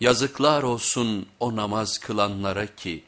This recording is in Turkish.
Yazıklar olsun o namaz kılanlara ki,